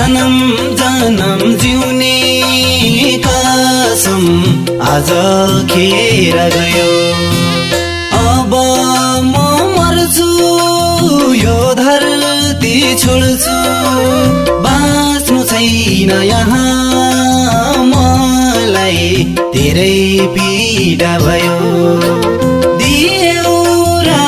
जन्म जन्म जिउने कसम आज खेर गयो। अब म मर्छु यो धरती छोड्छु। बाँच्नु छैन यहाँ मलाई धेरै पीडा भयो। दियो र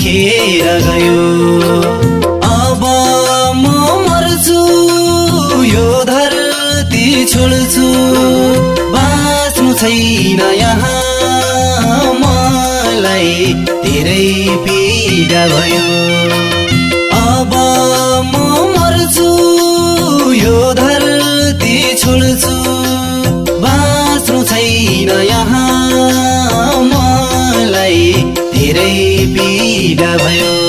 खेर गयो। अब म मर्छु यो धरती छोड्छु। बाँच्नु छैन यहाँ मलाई धेरै पीडा भयो। अब म मर्छु यो धरती छोड्छु। पीडा भयो।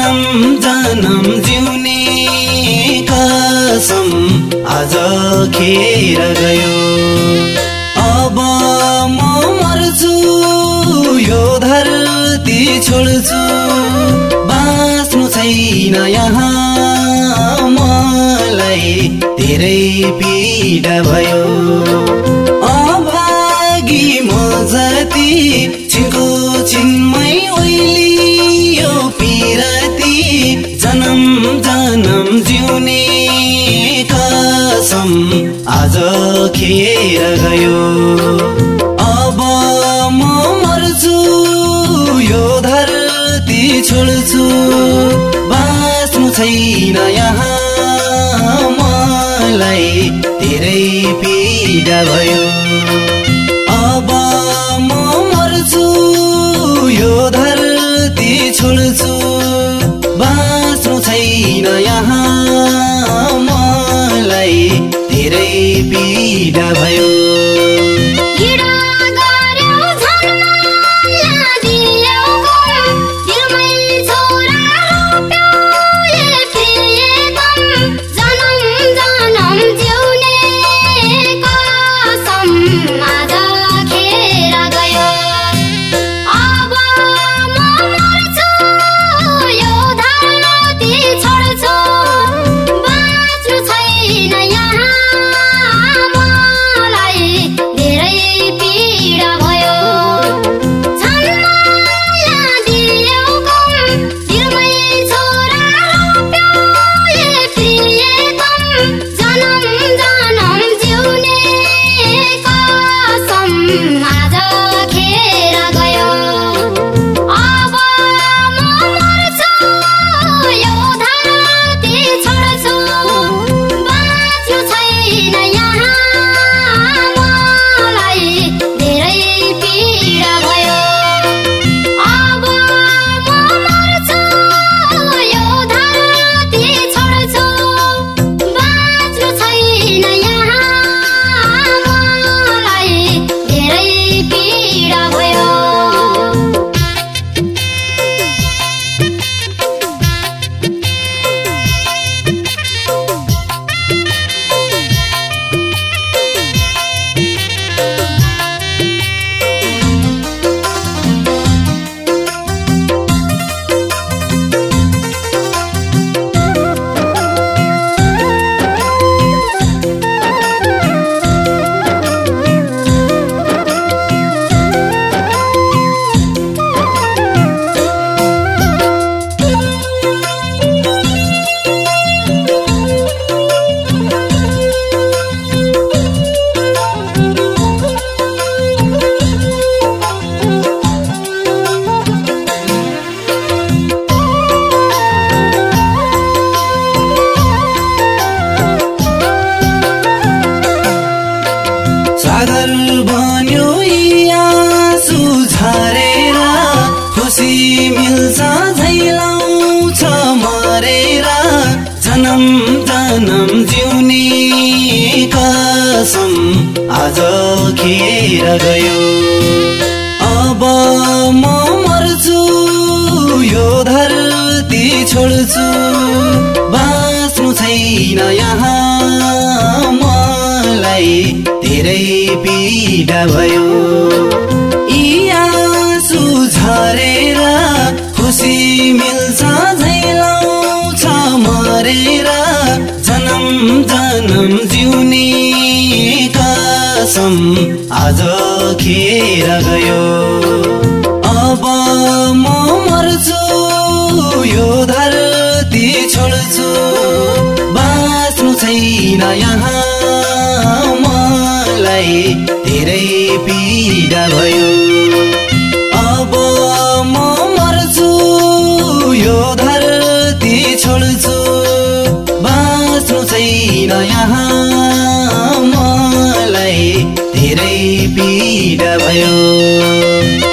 जन्म जन्म जिउने कसम आज खेर गयो। अब म मर्छु यो धरती छोड्छु। बाँच्नु छैन यहाँ मलाई धेरै पीडा भयो। अभागी म जाति छिनको छिनमै पिरती जन्म जन्म जिउने कसम आज खेर गयो। अब म मर्छु यो धरती छोड्छु। बाँच्नु छैन यहाँ मलाई धेरै पीडा भयो। अब म मर्छु यो धरती छोड्छु। छैन यहाँ मलाई धेरै पीडा भयो। झल्किएर गयो। अब म मर्छु यो धरती छोड्छु। बाँच्नु छैन यहाँ मलाई धेरै पीडा भयो। मौसम आज खेर गयो। अब म मर्छु यो धरती छोड्छु। बाँच्नु छैन यहाँ मलाई धेरै पीडा भयो। अब म मर्छु यो धरती छोड्छु। बाँच्नु छैन यहाँ भयो।